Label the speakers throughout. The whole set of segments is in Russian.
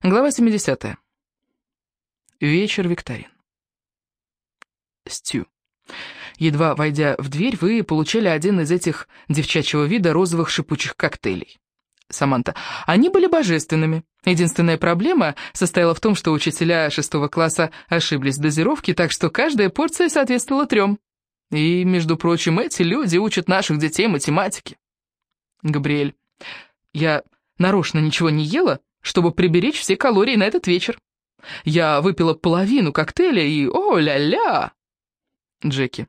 Speaker 1: Глава 70. Вечер викторин. Стю. Едва войдя в дверь, вы получали один из этих девчачьего вида розовых шипучих коктейлей. Саманта. Они были божественными. Единственная проблема состояла в том, что учителя шестого класса ошиблись в дозировке, так что каждая порция соответствовала трем. И, между прочим, эти люди учат наших детей математике. Габриэль. Я нарочно ничего не ела, чтобы приберечь все калории на этот вечер. Я выпила половину коктейля и о-ля-ля! Джеки.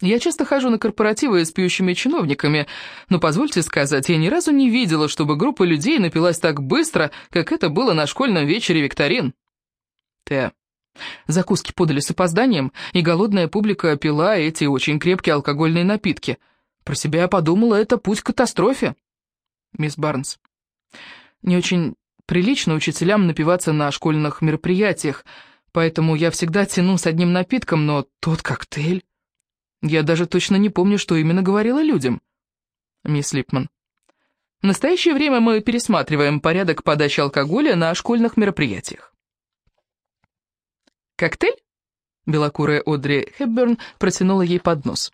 Speaker 1: Я часто хожу на корпоративы с пьющими чиновниками, но, позвольте сказать, я ни разу не видела, чтобы группа людей напилась так быстро, как это было на школьном вечере викторин. Т. Закуски подали с опозданием, и голодная публика пила эти очень крепкие алкогольные напитки. Про себя я подумала, это путь к катастрофе. Мисс Барнс. Не очень прилично учителям напиваться на школьных мероприятиях, поэтому я всегда тяну с одним напитком, но тот коктейль... Я даже точно не помню, что именно говорила людям. Мисс Липман. В настоящее время мы пересматриваем порядок подачи алкоголя на школьных мероприятиях. «Коктейль?» Белокурая Одри Хепберн протянула ей поднос.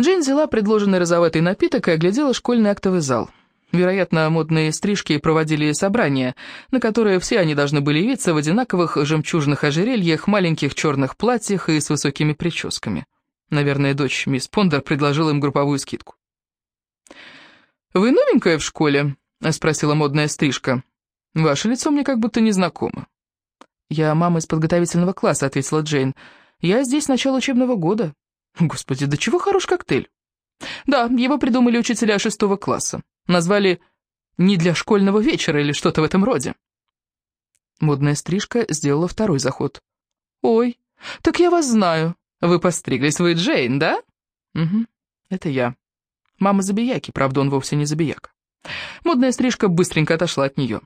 Speaker 1: Джейн взяла предложенный розоватый напиток и оглядела школьный актовый зал. Вероятно, модные стрижки проводили собрания, на которые все они должны были явиться в одинаковых жемчужных ожерельях, маленьких черных платьях и с высокими прическами. Наверное, дочь мисс Пондер предложила им групповую скидку. «Вы новенькая в школе?» — спросила модная стрижка. «Ваше лицо мне как будто незнакомо». «Я мама из подготовительного класса», — ответила Джейн. «Я здесь с начала учебного года». «Господи, да чего хорош коктейль?» «Да, его придумали учителя шестого класса. Назвали «не для школьного вечера» или что-то в этом роде. Модная стрижка сделала второй заход. «Ой, так я вас знаю. Вы постриглись, вы Джейн, да?» «Угу, это я. Мама забияки, правда, он вовсе не забияк». Модная стрижка быстренько отошла от нее.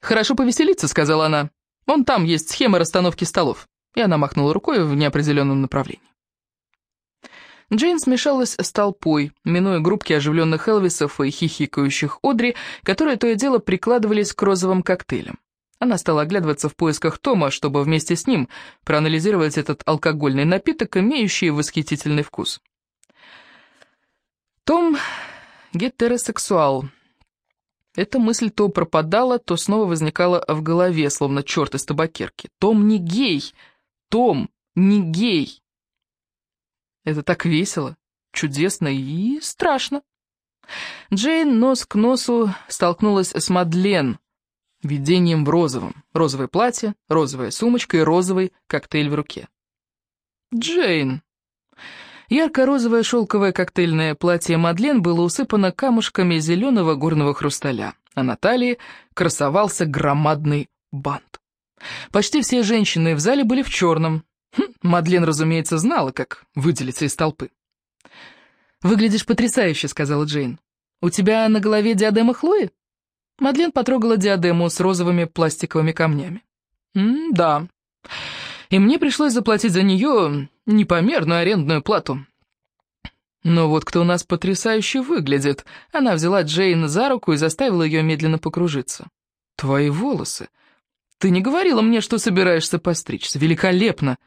Speaker 1: «Хорошо повеселиться», — сказала она. «Вон там есть схема расстановки столов». И она махнула рукой в неопределенном направлении. Джейн смешалась с толпой, минуя группки оживленных Элвисов и хихикающих Одри, которые то и дело прикладывались к розовым коктейлям. Она стала оглядываться в поисках Тома, чтобы вместе с ним проанализировать этот алкогольный напиток, имеющий восхитительный вкус. Том гетеросексуал. Эта мысль то пропадала, то снова возникала в голове, словно черт из табакерки. Том не гей! Том не гей! Это так весело, чудесно и страшно. Джейн нос к носу столкнулась с Мадлен, видением в розовом. Розовое платье, розовая сумочка и розовый коктейль в руке. Джейн. Ярко-розовое шелковое коктейльное платье Мадлен было усыпано камушками зеленого горного хрусталя, а на талии красовался громадный бант. Почти все женщины в зале были в черном, Хм, Мадлен, разумеется, знала, как выделиться из толпы. «Выглядишь потрясающе», — сказала Джейн. «У тебя на голове диадема Хлои?» Мадлен потрогала диадему с розовыми пластиковыми камнями. «М «Да. И мне пришлось заплатить за нее непомерную арендную плату». «Но вот кто у нас потрясающе выглядит!» Она взяла Джейн за руку и заставила ее медленно покружиться. «Твои волосы! Ты не говорила мне, что собираешься постричься. Великолепно!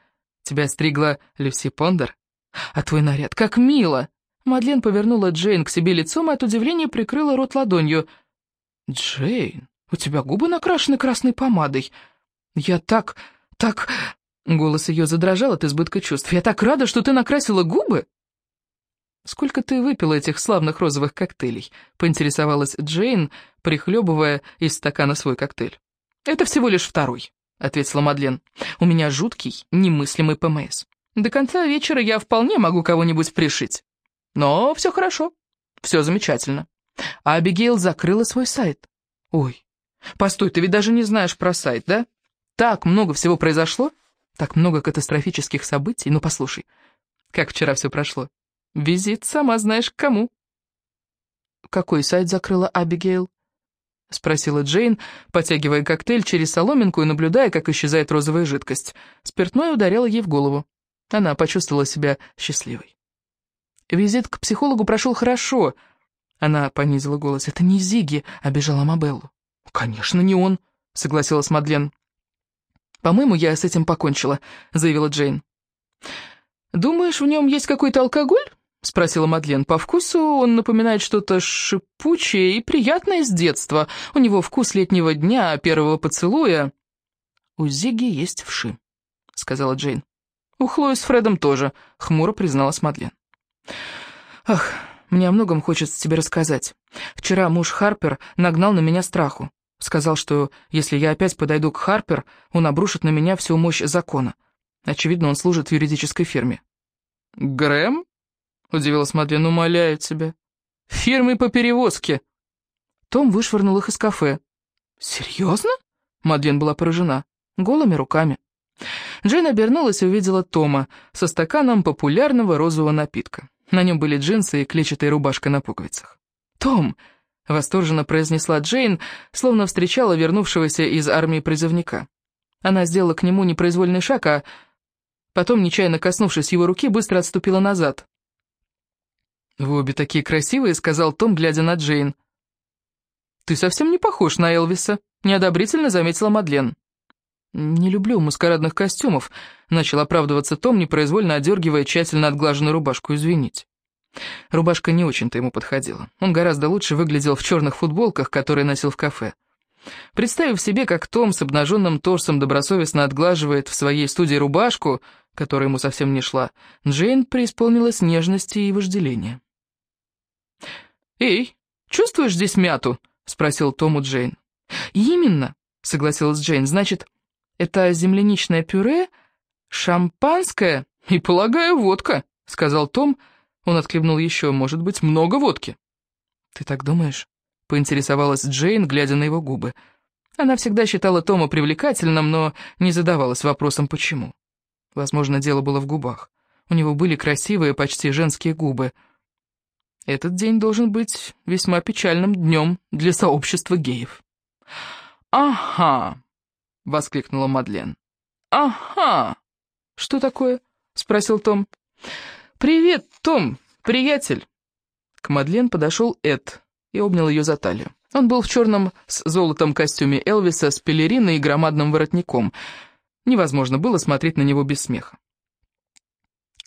Speaker 1: Тебя стригла Люси Пондер? А твой наряд, как мило!» Мадлен повернула Джейн к себе лицом и от удивления прикрыла рот ладонью. «Джейн, у тебя губы накрашены красной помадой. Я так... так...» Голос ее задрожал от избытка чувств. «Я так рада, что ты накрасила губы!» «Сколько ты выпила этих славных розовых коктейлей?» — поинтересовалась Джейн, прихлебывая из стакана свой коктейль. «Это всего лишь второй», — ответила Мадлен. «У меня жуткий, немыслимый ПМС. До конца вечера я вполне могу кого-нибудь пришить. Но все хорошо, все замечательно. А Абигейл закрыла свой сайт. Ой, постой, ты ведь даже не знаешь про сайт, да? Так много всего произошло, так много катастрофических событий. Ну, послушай, как вчера все прошло. Визит сама знаешь к кому». «Какой сайт закрыла Абигейл?» — спросила Джейн, потягивая коктейль через соломинку и наблюдая, как исчезает розовая жидкость. Спиртное ударило ей в голову. Она почувствовала себя счастливой. Визит к психологу прошел хорошо. Она понизила голос. «Это не Зиги», — обижала Мабеллу. «Конечно, не он. — согласилась Мадлен. «По-моему, я с этим покончила», — заявила Джейн. «Думаешь, в нем есть какой-то алкоголь?» — спросила Мадлен. «По вкусу он напоминает что-то шипучее и приятное с детства. У него вкус летнего дня, первого поцелуя». «У Зиги есть вши», — сказала Джейн. «У Хлои с Фредом тоже», — хмуро призналась Мадлен. «Ах, мне о многом хочется тебе рассказать. Вчера муж Харпер нагнал на меня страху. Сказал, что если я опять подойду к Харпер, он обрушит на меня всю мощь закона. Очевидно, он служит в юридической фирме». «Грэм?» — удивилась Мадлен. «Умоляю тебя. Фирмы по перевозке». Том вышвырнул их из кафе. «Серьезно?» — Мадлен была поражена. Голыми руками. Джейн обернулась и увидела Тома со стаканом популярного розового напитка. На нем были джинсы и клетчатая рубашка на пуговицах. «Том!» — восторженно произнесла Джейн, словно встречала вернувшегося из армии призывника. Она сделала к нему непроизвольный шаг, а потом, нечаянно коснувшись его руки, быстро отступила назад. «Вы обе такие красивые», — сказал Том, глядя на Джейн. «Ты совсем не похож на Элвиса», — неодобрительно заметила Мадлен. «Не люблю маскарадных костюмов», — начал оправдываться Том, непроизвольно одергивая тщательно отглаженную рубашку, извините. Рубашка не очень-то ему подходила. Он гораздо лучше выглядел в черных футболках, которые носил в кафе. Представив себе, как Том с обнаженным торсом добросовестно отглаживает в своей студии рубашку, которая ему совсем не шла, Джейн преисполнилась нежности и вожделения. «Эй, чувствуешь здесь мяту?» — спросил Том у Джейн. «Именно», — согласилась Джейн, — «значит, это земляничное пюре, шампанское и, полагаю, водка», — сказал Том. Он отхлебнул еще, может быть, много водки. «Ты так думаешь?» — поинтересовалась Джейн, глядя на его губы. Она всегда считала Тома привлекательным, но не задавалась вопросом, почему. Возможно, дело было в губах. У него были красивые, почти женские губы. Этот день должен быть весьма печальным днем для сообщества геев. «Ага!» — воскликнула Мадлен. «Ага! Что такое?» — спросил Том. «Привет, Том, приятель!» К Мадлен подошел Эд и обнял ее за талию. Он был в черном с золотом костюме Элвиса с пелериной и громадным воротником. Невозможно было смотреть на него без смеха.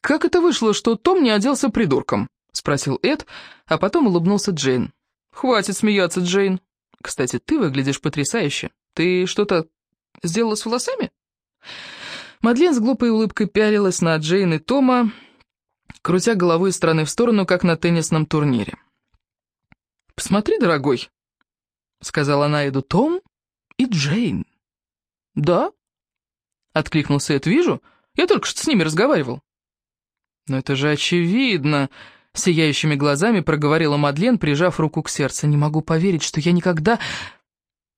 Speaker 1: «Как это вышло, что Том не оделся придурком?» — спросил Эд, а потом улыбнулся Джейн. «Хватит смеяться, Джейн. Кстати, ты выглядишь потрясающе. Ты что-то Сделала с волосами?» Мадлен с глупой улыбкой пялилась на Джейн и Тома, крутя головой из стороны в сторону, как на теннисном турнире. «Посмотри, дорогой», — сказала она Эду, — «Том и Джейн». «Да?» — откликнулся Эд, — «вижу. Я только что с ними разговаривал». «Но это же очевидно», — сияющими глазами проговорила Мадлен, прижав руку к сердцу. «Не могу поверить, что я никогда...»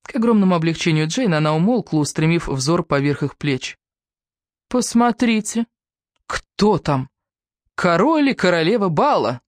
Speaker 1: К огромному облегчению Джейн она умолкла, устремив взор поверх их плеч. «Посмотрите, кто там? Король и королева бала!»